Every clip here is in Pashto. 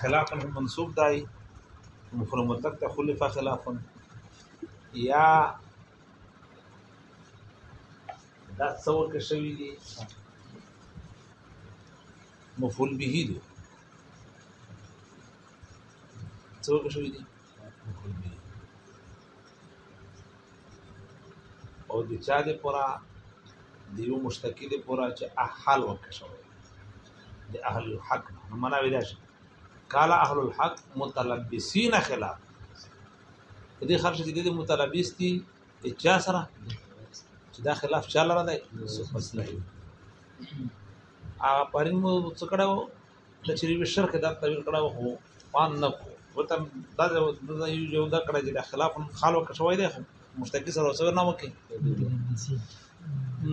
خلافا منصوب دی مفعول مطلق ته خلف خلافا یا دا څور کې شوی دی مفعول به دی څور کې شوی دی او د چا د پورا د یو مشتکی د پورا چې احال وکړ شو د اهل الحق نو معنا ویل شي قال اهل الحق متلبسین خلاف دې خرج دي د متلبس دي چا سره چې دا خلاف چا لره دی بس نه هغه پرین مو څکړو ته چې وی شرک دا تعویل کړه خو پان نه کو وته دا د یو دا کړه چې د خلاف خالو کې شوی دی مشتکی سره سره نه وکي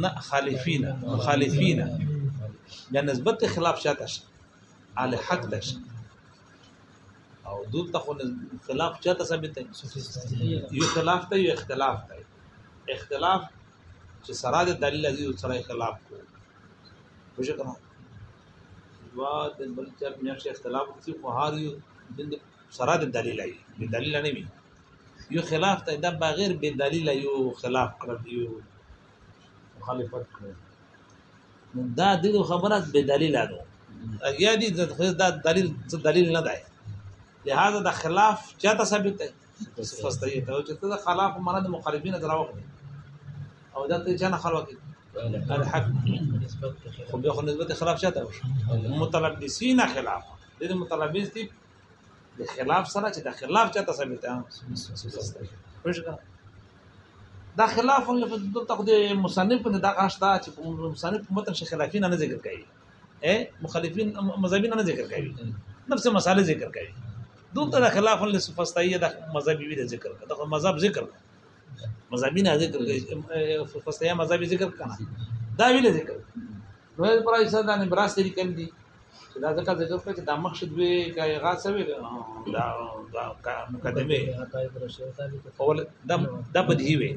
نه خالفین مخالفین یا نسبت خلاف شاته شي علی حق ده شي او دلته خو خلاف چاته ثابت دی یو خلاف ته یو اختلاف دی اختلاف چې سره د دلیل عزیز سره خلاف کو وجه کنه دوا د بل چا په میاشت اختلاف وکړي خو هر یو د سره د دلیل وي بې دلیله نه وي یو خلاف ته دا بغیر بې دلیله یو خلاف کړی یو مخالفت کړی نو دا د خبره بې دلیله ده یا دې دا دلیل څه دلیل نه دی لہذا دا خلاف چاته ثابت دی فسته یې ته چې ته د خلا په معنا د مقربین دراوخ دی او دا ته جن خلوت الحق خو به خو نسبت خلاف شته متلبسین خلاف د متلبس دی د خلاف سره چې د خلاف چاته ثابت ده دا خلاف له دغه مصنف نه دا غاشتا چې مصنف متن شي خلافین نه ذکر کوي اے مخالفین مذهبی نه ذکر کوي نفس مساله ذکر کوي دلته د خلاف لسفستایه د مذهبي وی د ذکر کړه د مذهب ذکر مذهبي نه ذکر کوي فستایه مذهبي ذکر کنه دا ویل ذکر نو پر ایسا د نبراس لري کم دي دا ځکه ذکر کوي چې دا مخشد وی کای غاسه وی دا دا مقدمه اول دا دا بدهي وی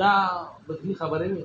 دا بدهي خبره وی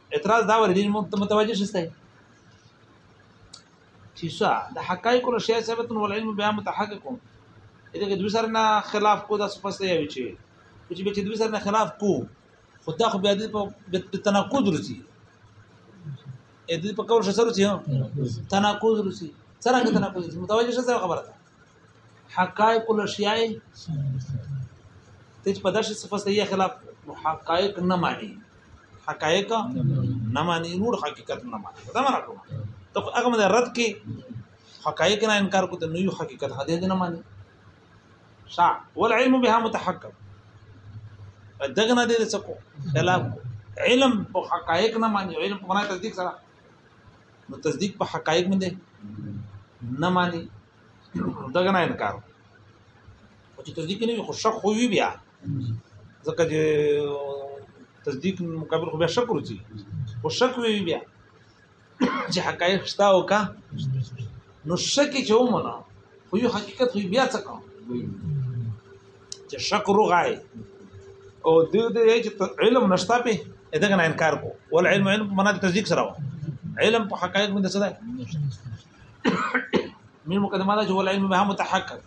اعتراض دا ولې موږ متوجه شسته چې څه د حقایق او شیء ثابت او العلم بیا متحقق دې کې دوی سره نه خلاف کو دا سپس دی وی چې چې به چې دوی سره نه خلاف کو خو دا خو بیا دې په تناقض ورسي دې په کول شسره چې تناقض ورسي څنګه تناقض متوجه شسته خبره حقائق الاشیاء ته په داسې صفه صحیح خلاف حقائق نه مانی حقائق نه مانی نور حقیقت نه مانی دا معنا کوم ته هغه من رد کې حقائق نه انکار کوته نو یو حقیقت هدا نه مانی شا والعلم بها متحقق دغه نه دې څه کو خلاف علم په حقائق نه مانی علم په معنا تصدیق سره نو تصدیق په حقایق باندې نه مانی دغه نه انکار او چې تصدیق نه وي خو شک خو وي بیا ځکه چې تصدیق مقابل خو بیا شک ورځي خو شک وي بیا چې حقایق شته او کا نو شک چې ومنه خو یو حقیقت خو بیا څه کوم چې شک روغای او دې دې چې علم نشتا په اته کنه انکار کو ول علم علم معنا تصدیق سره علم په حقایق باندې څه ده مې مقدمه ده چې ول علم به متحقق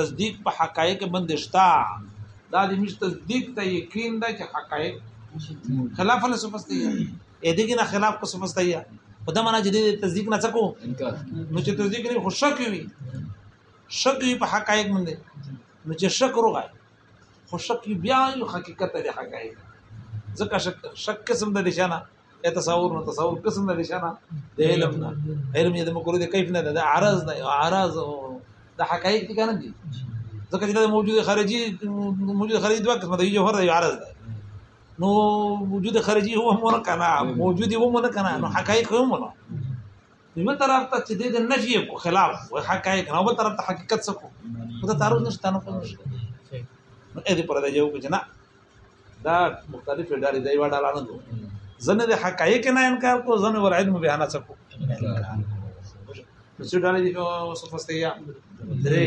تصدیق په حقایق باندې شتا دا د مش تصدیق ته یقین ده چې حقایق خلاف فلسفه ستي اې دې نه خلاف کو سمستي په دا معنا چې دې تصدیق نه څکو انکار نو چې تصدیق نه خوشک وي شک یې په حقایق باندې نو چې شک روغای خو شک بیا یو حقیقت دی حقایق ځکه شک شک قسم د نشانه یا تصور نو تصور قسم د نشانه د علم نه علم یې د مکرو د کیف نه ده عرض نه عرض د حقایق دي کنه دي ځکه چې د موجود خارجي موجود خارجي دوه قسم د جوهر دی عرض ده نو وجود خارجي هو هم نه کنه موجود هو هم نه کنه نو حقایق هم نه یو طرف ته چې د نفي کو خلاف وای حقایق نو بل طرف ته حقیقت سکو دا تعارض نشته نو کوم شي نو دې پر دا یو کې نه دا مختلف ډاري دی وړه لانه دو زنه د حقایق نه انکار کو زنه ور علم به نه سکو نو څه ډاري دي او سفستیا درې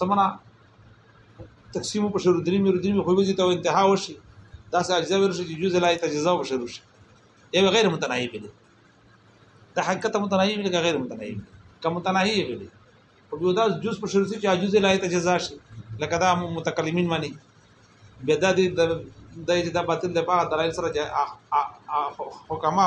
سمنا تقسیم په شروع درې مې درې خو وځي ته انتها وشي دا سه اجزا ورشي چې جزء لا تجزا په شروع شي یو غیر متناهی به دي دا حقیقت متناهی به غیر متناهی کم متناهی به دي او بیا دا جز په شروع شي چې جز لا تجزا شي لکه دا متکلمین معنی بیا دا د د باطل لپاره دلایل سره حکما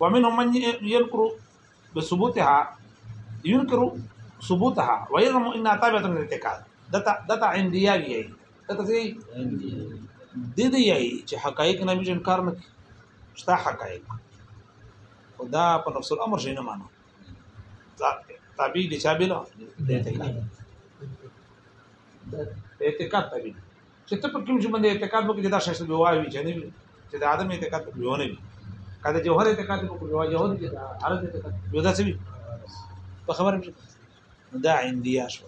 ومنهم من ينكر بثبوتها ينكر ثبوتها ويرم ان تابعه الاعتقاد دتا دتا عنديه وی دتا زي د دې یي چې حقایق نه مې انکار نه شته حقایق خدا په نفس الامر شي نه مانو تابع دي چا بلا اعتقاد اعتقاد تابع چې ته په کوم چې باندې اعتقاد وکړي چې دا شخص به وایي چې نه چې دا عدم اعتقاد په یو نه وي کله جوهر اعتقاد په یو جوهر کې دا عرض اعتقاد یو دا څه وي په خبره مې دا عندي شو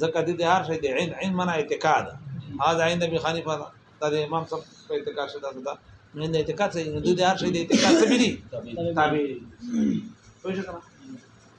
ځکه د دې هر شي د عین عین معنا اعتقاد هاذا عند ابي حنیفه دا د امام صاحب په اعتقاد شته دا نه د اعتقاد څه د دې هر شي د اعتقاد څه بي دي تابع پوه شئ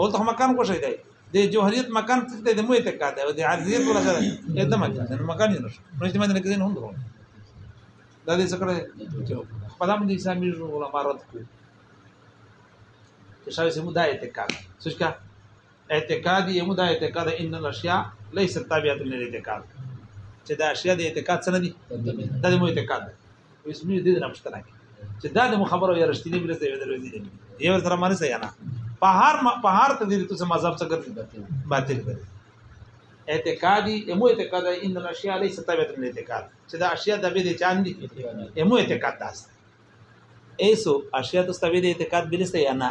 هو ته مکان کو شي دی د جوهریت مکان څه دی د موه ته کا دی او د عرضیت ولا سره اته مکان دی مکان نه شو نو چې مدنه کې نه هندو دا دې څه کړه خپل هم دې سامي ولا مارت کو چې شاوې سمو دا ته کا څه کا اعتقاد یې مو دا اعتقاد ان الاشیاء ليست تابعه للاعتقاد چې دا اشیاء د اعتقاد سره دي دا د مو اعتقاد اسمي دې نه مشترک چې دا د خبرو یا رښتینی بل ځای ودرې دي یو سره معنی څه نه په هر په هر تدیر ته مذهب څه کوي باطل کوي اعتقادي امو اعتقاد ان الاشیاء ليس تابعه من الاعتقاد چې دا اشیاء د بده چان دي امو اعتقاد داس ایسو اشیاء ته تابع دي اعتقاد بلسته یا نه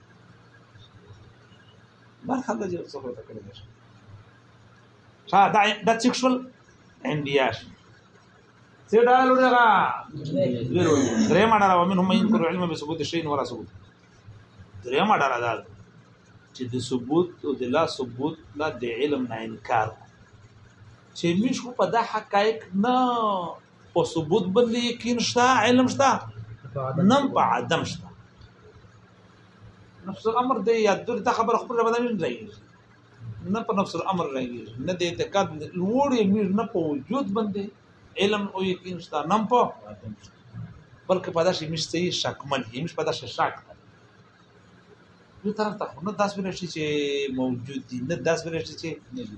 برخه د جوړ څخه ته کړی شي شا دا د سیکشوال انبیا شي څه دا لورغه ویرو درې ماډه را ومن هم یې کور علم به ثبوت شي نو را ثبوت درې ماډه را ده چې د ثبوت او د لا ثبوت لا د علم نه انکار چې موږ خو په دا حقایق نه په ثبوت باندې یقین شته علم شته نم په عدم شته نفس الامر دی یا د تا خبر خپل بدل نه راځي نه په نفس الامر راځي نه د اعتقاد لوړ امیر نه په وجود باندې علم او یقین شته نم په عدم شته بلکې په داسې مشته یې شکمن یې مش په داسې شک ده یو طرف ته نه داس ویل شي چې موجود دي نه داس ویل شي چې نه دي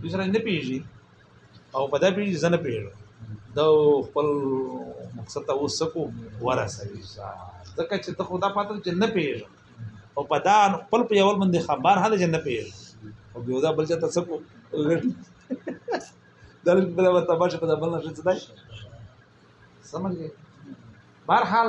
دوی سره نه پیژي او په دا پیژي زنه پیژي دا خپل مقصد ته وسکو ورسوي ځکه چې ته خدا پاتل چې نه پیژي او په دا خپل په یول باندې خبر هله چې نه پیژي او بیا دا بل څه ته سکو دا بل به تماشه په بل نشي څه دی سمجه بهر حال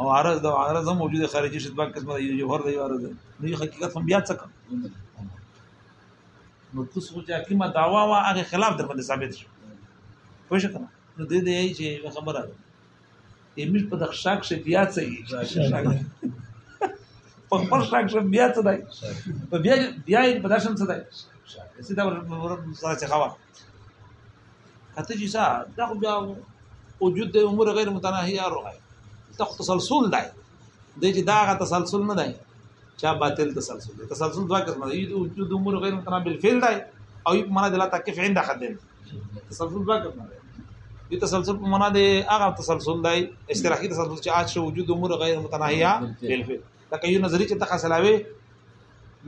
او عرض د عرض هم موجوده خارجي شت باک قسمه یو جوهر دی عرض نو حقیقت هم بیا څه نو تاسو چې حکیمه داوا وا هغه خلاف در باندې ثابت شو پوه شئ کنه نو دې دې چې خبره ده ایمیل په دغه شاک شي بیا څه یې په خپل شاک شي بیا څه دی په بیا بیا په داسم څه دی سیدا ورته څه خوا کته چې څا دا خو بیا وجود د امور غیر متناهیه راغی دا خو تسلسل دی د چې دا غ تسلسل نه دی چا باطل تسلسل دی تسلسل دوا قسمه دی وجود امور غیر متناهیه بالفعل دی او یو معنا د لا تکف عند حد دی تسلسل دوا قسمه دی یو تسلسل په معنا د هغه تسلسل دی اشتراکي تسلسل چې اچ وجود امور غیر متناهیه بالفعل لکه یو نظری چې تخصلاوي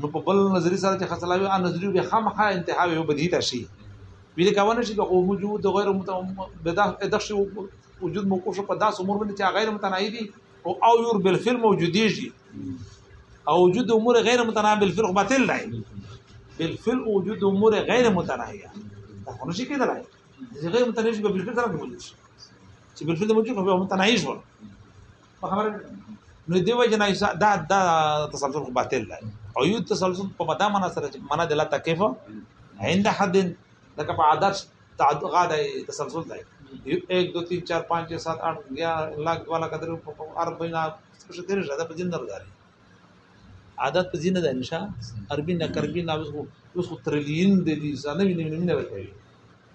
نو په بل نظری سره چې خصلاوي ان نظری به خامخا انتها وي بدی ته شي ویل کاونه شي د وجود غیر متدخش وجود موقوف په داس امور باندې چې غیر متناهي دي او او یور بل فعل موجودي شي او وجود امور غیر متناهي بل فعل باطل دی بل فعل وجود امور غیر متناهيه دا خو نشي کېدلای چې غیر متناهي به بل فعل سره کولی شي چې بل فعل موجود خو به متناهي شول په خبره نو دی وجنا دا دا تسلسل خو باطل دی او یو تسلسل په مدا معنا سره چې معنا د لا تکیف عند حد لکه په عادت تعدغه دی تسلسل دی 1 2 3 4 5 6 7 8 11 لاک والا قدر په ارب بنا څه تیر شاده په جندر داري عادت په زینه ده نشه عربي نه کربي نه اوس اوس ترلیون د دې ځانوي نه نه ورته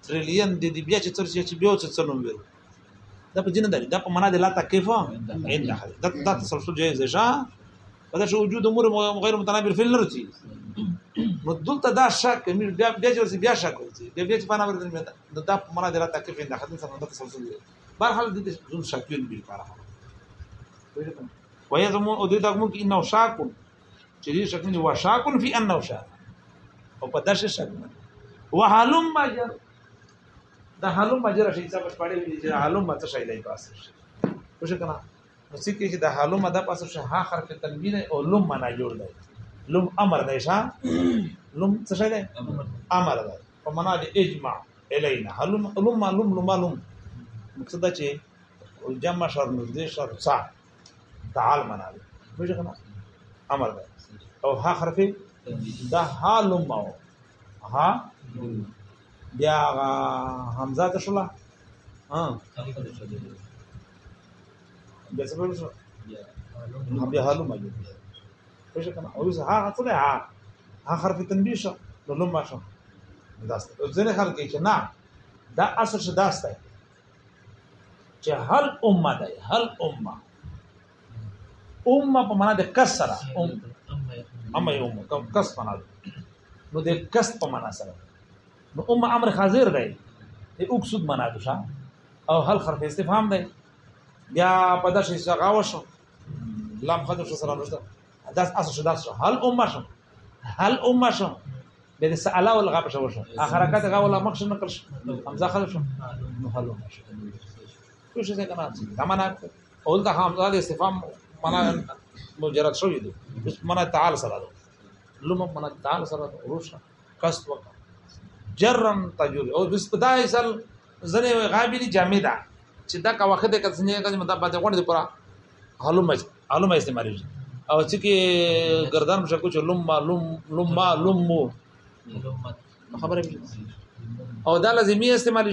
ترلیون د دې بیا چې تر چې بیا چې څلوم ویل دا په دې نه دی دا په معنا د لا تکلیف عین نه دی دا دا تسلسل جایز دی ښا په دې وجود امور غیر متنابر فعل نه رسی نو دلته دا شک مې بیا بیا چې بیا شک وځي بیا بیا چې په نامه باندې دا په معنا د لا تکلیف عین نه دی دا تسلسل دی بهر حال دې زون شکیل به لپاره وایي زمون او دې دا کوم کې انه شاک چې دې شک نه و شاک فی انه شاک او په داسې شک وهلم ماجر دا حالو مجره شي چې په پړې دي چې حالو مت شي لای پاس شي وشه کنه نو چې کې دا حالو مت پاس شي ها حرف تنوین او لم معنا جوړ دی لم امر دی شا لم څه شي دی امر دی په معنا دی اجماع الینا حالو لم لم لم لم مقصد چې جمع شر نږدې شر صا تعال معنا دی وشه کنه امر دی او ها حرف دا حالو ما ها بیا هغه حمزه ته شولا ها بیا څه وشو بیا حالو مګي پښه کنه او زه هغه څه ده هغه حرف تنبیه شو نو لوم ما شو داست ځنه خلک چې نه دا اصل څه داسته چې هل امه ده هل امه ام په معنا د کس سره ام ام یې ام کوم کس معنا نو د کس په معنا سره نو ام امر حاضر دی د اقصد معنا ده او هل حرف استفهام دی بیا په داسې څنګه وشو لام خدای شو سره نشته داس اصل شو داس شو هل ام شو هل ام شو به د سالا ول غاب شو شو حرکت غا ولا مخ شو نقل شو همزه خدای شو نو هل ام شو شو څه کنه دا معنا اول دا حمزه د استفهام معنا مجرد شوی دی اوس معنا تعال سره ده لوم معنا تعال سره ده روشه کس وک جرن تجور او بس په دا اصل زنه غابی دی جامده چې دا کا وخت کې څنګه کې مطلب باندې غوړ دی پورا حلم حلم استعمالي او چې کې گردن مشه کوچ لوم لوم لوم لوم خبره او دا لازمي استعمالي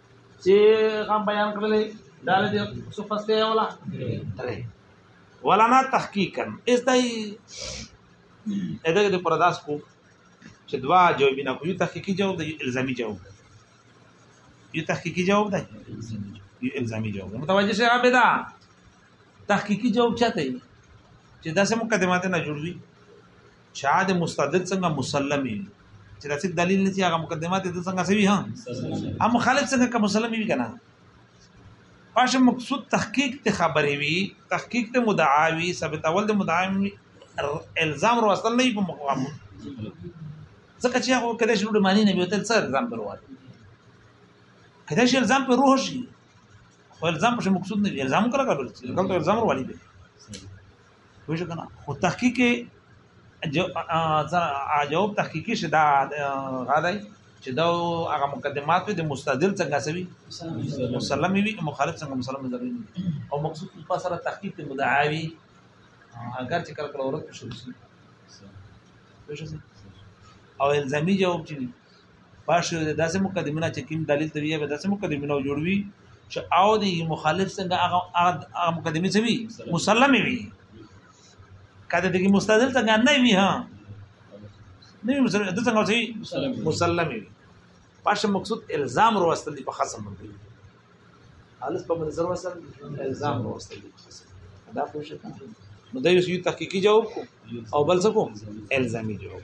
چې غم بیان کړلې دا له دې څه پسته ولا درې ولا نه تحقیقا اس دای اته د پرداس کو چې دوا جواب نه کوي تحقیقي جواب دی الزامي جواب دی یو تحقیقي جواب دی یو الزامي جواب متوجه شئ عابدا تحقیقي جواب چاته چې دا سم مقدمات نه جوړوي چې عاد مستدل څنګه مسلم وي چې رسید دلیل نه چې هغه مقدمات د څنګه سوي هم هم مخالف څنګه کوم مسلم وي کنه پاشه مقصود تحقیق ته خبرې وي تحقیق ته مدعا وي ثابت اول د مدعا الزام ور وصل نه په مقام ځکه چې هغه کله شروع معنی نه وي تل څه الزام پروات کله چې الزام پر روح شي خو الزام په مقصود نه الزام کړه کړل دلته الزام ور والي وښه کنه خو تحقیق جو جواب تحقیقي شه دا غاړی چې دا هغه مقدمات د مستدل څنګه سوي مسلم وي مخالف څنګه مسلم ضروري او مقصود په سره تحقیق مدعاوي اگر چې کله کله ورته شروع شي او الزامي جواب چې پاش یو داسې مقدمونه چې کوم دلیل ته ویې به داسې مقدمونه جوړوي چې او دی مخالف څنګه هغه هغه مقدمه څه وي مسلمه وي کله دغه مستدل څنګه نه وي ها نه وي مسلمه د څنګه وي مسلمه وي پاش مقصود الزام وروستل دي په خصم باندې حالس په منظر وروستل الزام وروستل دي په خصم دا پوښتنه نو دا یو تحقیقي جواب کو او بل څه کو الزامي جواب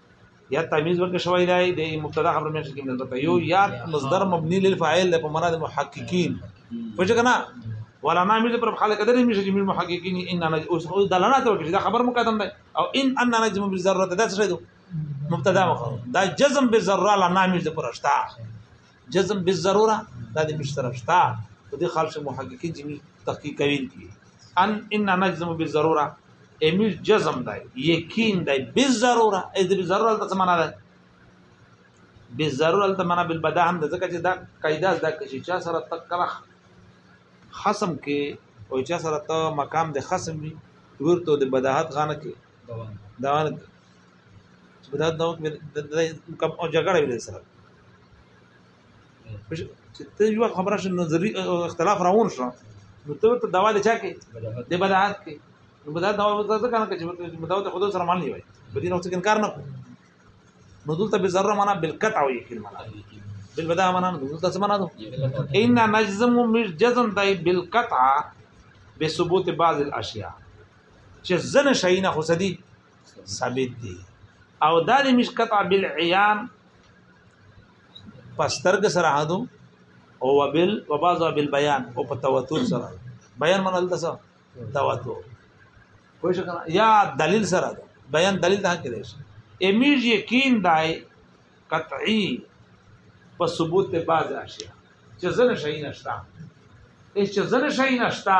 یا تمیز ورکړ شوی دی د مبتدا خبر مې شکل نه پته یو یا مصدر مبني للفاعل د معنا د محققین پوه کنه ولا نه مې پر خلک درې مې چې محققین ان انا اوس دلانه ته وکړي دا خبر مقدم دی او ان ان نجم بالذره دا څه دی مبتدا مخه دا جزم بالذره لا نامې پر اشتا جزم بالضروره دا د مشترک شتا په دې خالص محققین چې تحقیق کوي ان ان نجزم بالضروره امیش جزم دی یقین دی بالضروره اې د بالضروره څه معنا ده بالضروره ته معنا بالبدا هم ځکه چې دا قاعده دا چې چا سره تکره خصم کې او چا سره ته مقام د خصم وي ورته د بداحت غانه کې دوان دوان بداحت دوان کوم جګړه وي سره چې ته یو خبره شې نظری اختلاف راون شو نو ته ته دوا د چا کې د بدعت کې نو بدعت دوا ته څه کنه چې بدعت خود سره معنی وي بدین او څه انکار نه کو نو دلته به ذره معنا بالقطع او یقین معنا بالبدع معنا دلته څه معنا ده ان نجزم مش جزم دای بالقطع بثبوت بعض الاشیاء چې زنه شینه خو سدي ثابت دي او دا د مشکتا بالعیان پسترګ سره هادو او وبال وبازو بالبيان او په تواتر سره بیان منل تاسو تواتر کوئی شک یا دلیل سره بیان دلیل ته کې دی امیج یقین دای قطعی په ثبوت ته باز راشي چې زنه شي نشتا هیڅ چې زنه شي نشتا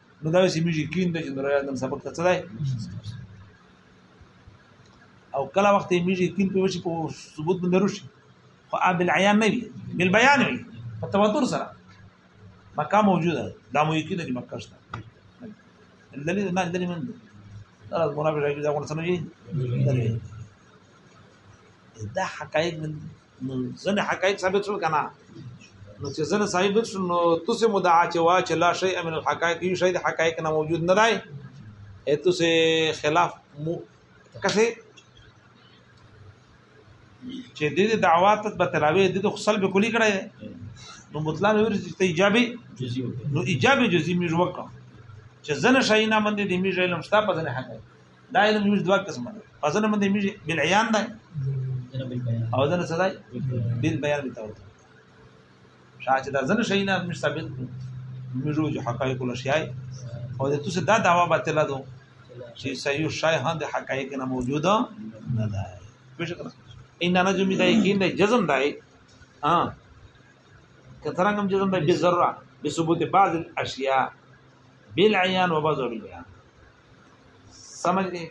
نو دا چې میږي کین د جنرال اعظم سبق ته څه دی او کله وخت میږي کین په وشي په ثبوت باندې روشي خو اب العیان نه وي بل بیان وي په تواتر سره مکه موجوده دا مو یقین دي مکه شته دلیل نه دلیل من دا منافق راځي دا څنګه دي دا حقایق من ځنه حقایق ثابت شول کنه نو چې ځنه ثابت شول نو تاسو مدعا چې وا چې لا شی امن الحقایق یو شی د حقایق نه موجود نه دی ایتو سے خلاف مو کسه چې د دې دعوات په تلاوی د دې خپل به کلی کړه نو مطلب یې ورته ته ایجابي جزئی نو ایجابي جزئی مې جوړ کړ چې زنه شاینه باندې د میږه علم شته په دې حق دا علم موږ دوه قسمه ده فضل من دې موږ بالعيان ده او ځنه څه ده بل بیان به تاو شاته دا ځنه شي نه موږ ثابت موږ جو حقایق له شي او د تاسو دا داوا باطل ده چې سيو شای هند حقایق نه موجوده نه ده بشکره ان نه جمعي ده یقین ده جزم ده ها کثرنګ هم جزم ده بذره بثبوت بعض الاشیاء بالعيان وبعض بالبيان سمجھ گئے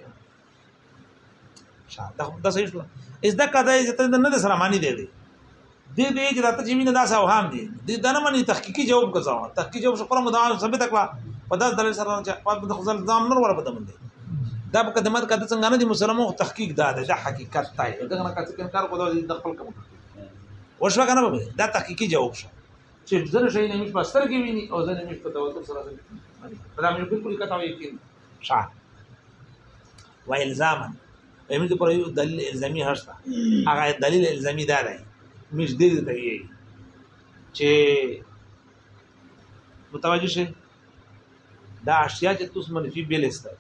شاه دا دا صحیح شو اس دا کدا یې ته نه سره معنی دی دی دې دې چې راته چې مين دا سه اوهام دي دې دا نه معنی تحقیقي جواب کوځه تحقیقي جواب شکر مدام ثابت کړه په داس دلیل سره چې په د خپل ځام نور ور بدمن دي دا په قدمت کده څنګه نه دي مسلمانو تحقیق دا ده دا حقیقت دی دا نه کڅ کې انکار کوو د خپل کوم وشو کنه دا تحقیقي جواب شو چې ځنه شي نه مش پستر کې ویني او ځنه مش په تواتر سره ده دا مې بالکل کته وي کې شا و الزاما اېمې ته پر یو دلیل الزامي هرڅه هغه دلیل الزامي دا دی مش دې ته یې چې متوجه شي دا اشیاء چې تاسو منفي بیل استای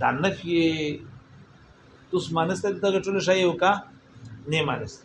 دا نفي تاسو مانسته دغه ټول شی وکا نه مانسته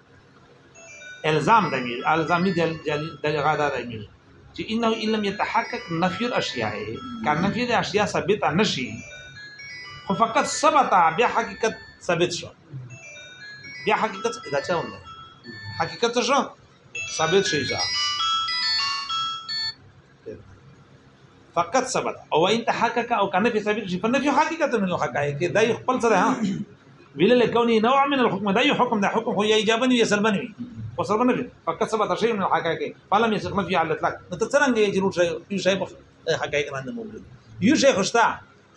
الزام د مين الزامي د دغه د مين چې انه ان لم يتحقق نفي الاشياء کان نفي د اشياء ثابته نشي خو فقط ثبت بیا حقیقت ثابت شو بیا حقیقت دا چا ونه حقیقت شو ثابت شي ځا فقط ثبت او ان تحقق او کنه په ثابت شي په نفي حقیقت من الحقائق کې دای خپل سره ها ویل له کونی نوع من الحكم دای حکم د حکم هو یا ایجابن یا سلبن وي او سلبن وي فقط ثبت شي من الحقائق فلم يسق نفي على الاطلاق نو ته څنګه یې جنور شي یو شی په حقایق باندې موجود یو شی خوشتا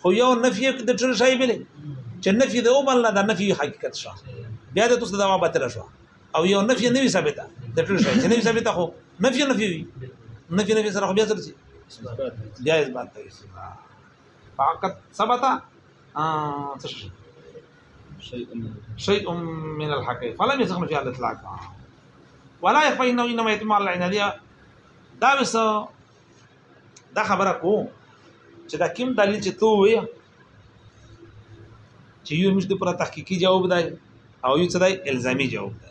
خو یو نفي د ټول شی بل چې نفي د او بل نه د نفي حقیقت شو بیا د تاسو د دوا بتل شو او یو نفي نه وي ثابته د ټول شي چې نه وي ثابته خو نفي نفي وي نفي نفي سره خو بیا څه شي بیا اثبات کوي فقط ثبت څه شي شيء من الحقيقه فلم يسخن في الاطلاق ولا يخفى انه انما يتم على العناديه دا بس دا خبره کو چې دا کوم دلیل چې تو وې چې یو مشته پر تحقیقي جواب دی او یو څه دی الزامي جواب دی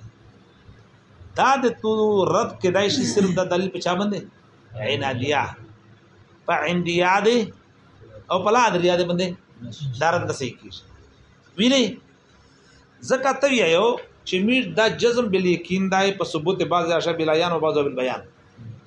دا د تو رد کدای شي صرف د دلیل په چا باندې عنادیه په عندیه دی او په لا دریا دی باندې دارت د صحیح کیږي ویلې زکه ته یو چې میر دا جزم بل یقین دای په ثبوت بعض اشبیلایان او بعض بل بیان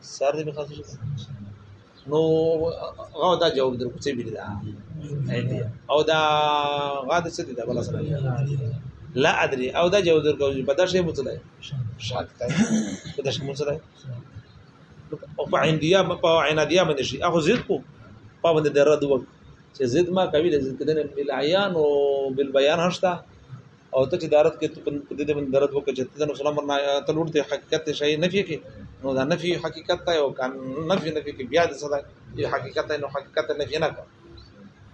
سر دې خلاص شي نو هغه دا جواب درکو چې بلی دا او دا غاده څه دي دا بل سره لا ادري او دا جواب درکو چې بدر شي متلای شاک تای بدر شي متلای او په عندیا په عنادیا باندې شي اخو زید کو په باندې درد وک چې زید ما کوي د زید کدن بالعیان او بالبیان هشتا او ته چې دارت کې په دې باندې درد وکړي چې ته نو سلام نه ته لور دې حقیقت شي نه فيه کې نو دا نه فيه حقیقت ته او کان نه فيه نه فيه کې بیا د صدا دې حقیقت نو حقیقت نه فيه نه کو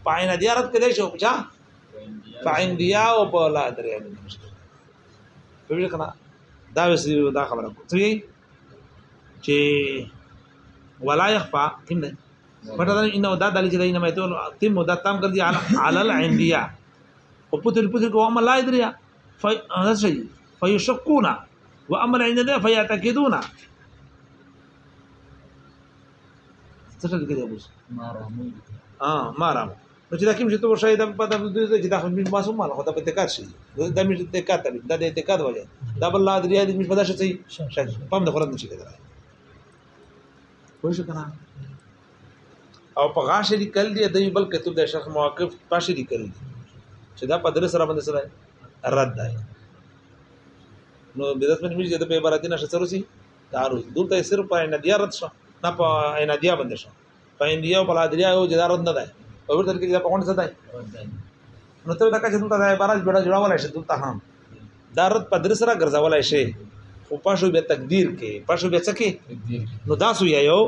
پاینه دې رات کې دې شو بچا پاین دې او په لا درې په دې کنه دا وسې دا خبره کو ته چې ولا يخفى کوم نه پټه دا انه دا دلی چې دا انه مې ته تم دا تام کړ دي علل عندیا او پتر پتر کو عمل لا دریا فشي فيشكون واما العين ده فيعتقدون څه کړی اوس اه ما رام نو چې دا کوم چې تو شاید په دغه دوی چې دا هم معصوم مال خو دا په اعتقاد شي دا مې اعتقاد ته دا د اعتقاد وجه دا بل لا دریا دې مې په داسې شي شاید پم د قران نشي کېدای وای شو کنه او په غاشه لیکل دی د بل کتب د شرح مواقف پاشه لیکل دی چې دا په درس را باندې سره رد دی نو بدعت باندې مې د په عبارت نه شته روسي تعارض دلته صرف په ندیا رد شو نه په ندیا باندې شو په انډیا او په لادریا یو جدا رد نه دی په ورته کې دا په کوم څه دی نو ته دا چې دلته د عبارت جوړه جوړول شي دلته هم دا رد په درس را ګرځول شي خو پښو به تقدیر کې پښو به څه کې نو دا سو یو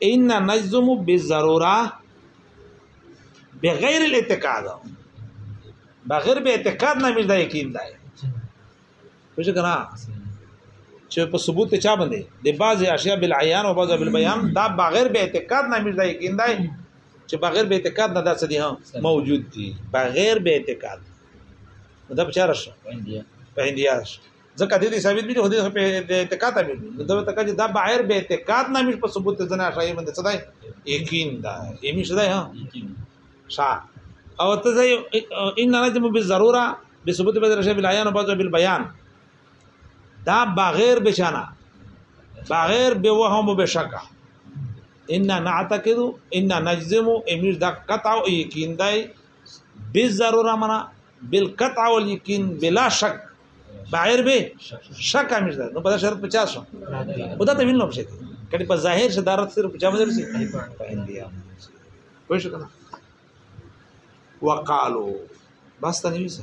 ان نجزم بالضروره بغیر الاعتقاد بغیر به اعتقاد نه ملدا یقین دی وښه کنه چې په ثبوت چا باندې د بعضی اشیاء بالعیان او بعضی بالبیان دا بغیر به اعتقاد نه ملدا یقین دی چې بغیر به اعتقاد نه داسې دي موجود دي بغیر به اعتقاد دا بچاره شو په انډیا شو ځکه دې ثابت دي خو دې په اعتقاد مې دي دا تکه دا بغیر به اعتقاد نه مش په ثبوت ځنه شای باندې صدای یقین دا یې مش صدای ها شا او ته زي ان نجم بالضروره بثبوت بدر شی بالعیان او بعض بالبیان دا بغیر بشانه بغیر به وهم به شک ان نعتقد ان نجزم امیر دا قطع او یقین دای بالضروره منا بالقطع والیقین بلا شک بعیر به شک کامل ده نو په دا شرط 50 شو خدا ته وینم شه کله په ظاهر شه دارت صرف 50 مدر سي په انډیا وای شو کنه وقالو بس ته نیوسه